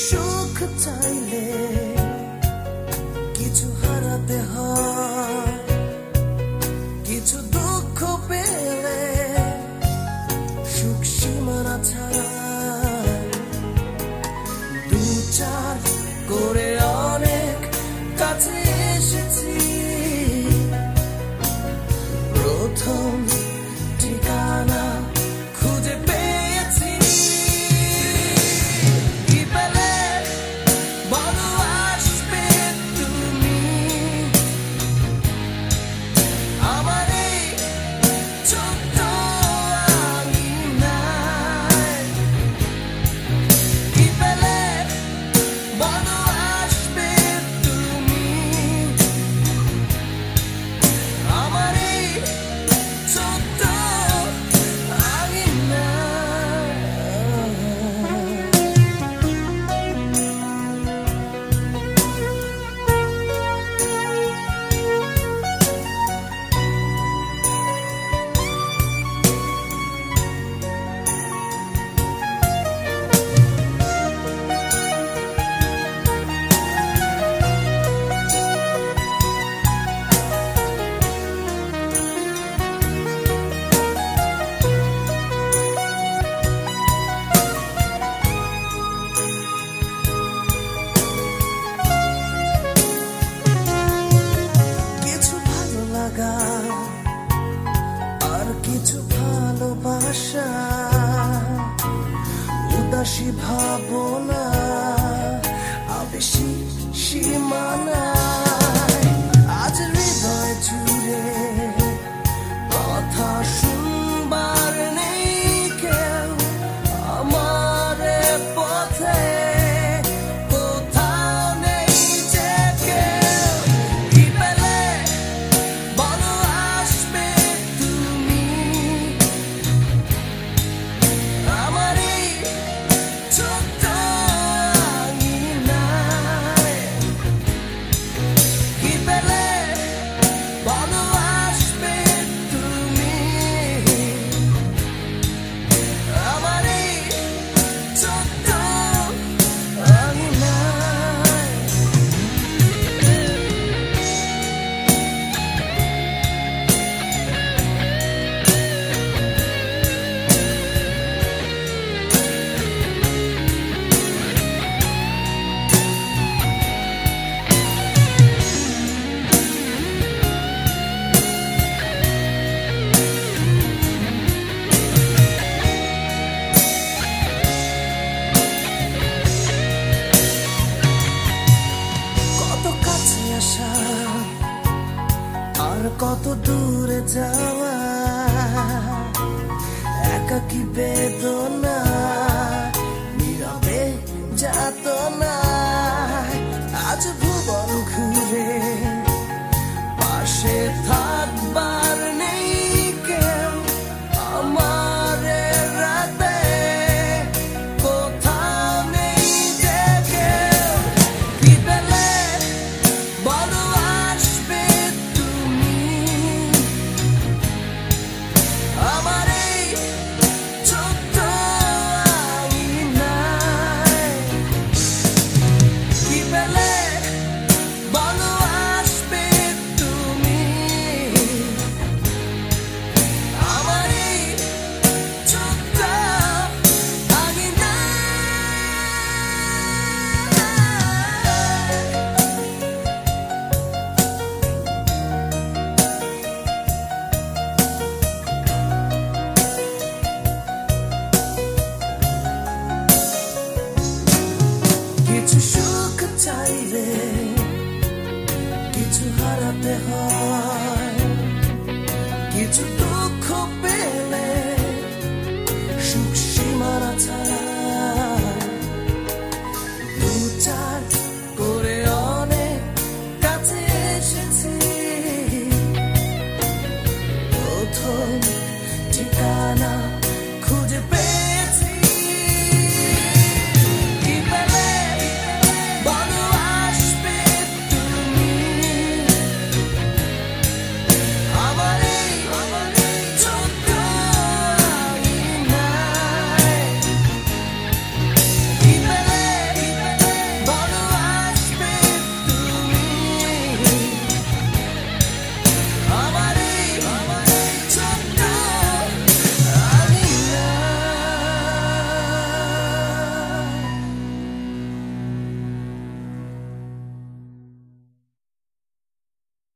说可太难。পাবো না আবেশি সীমানা কত দূরে যাওয়া একাকি বেদনা নীরবে যাত না আজ ভুবন ঘুরে পাশে থাক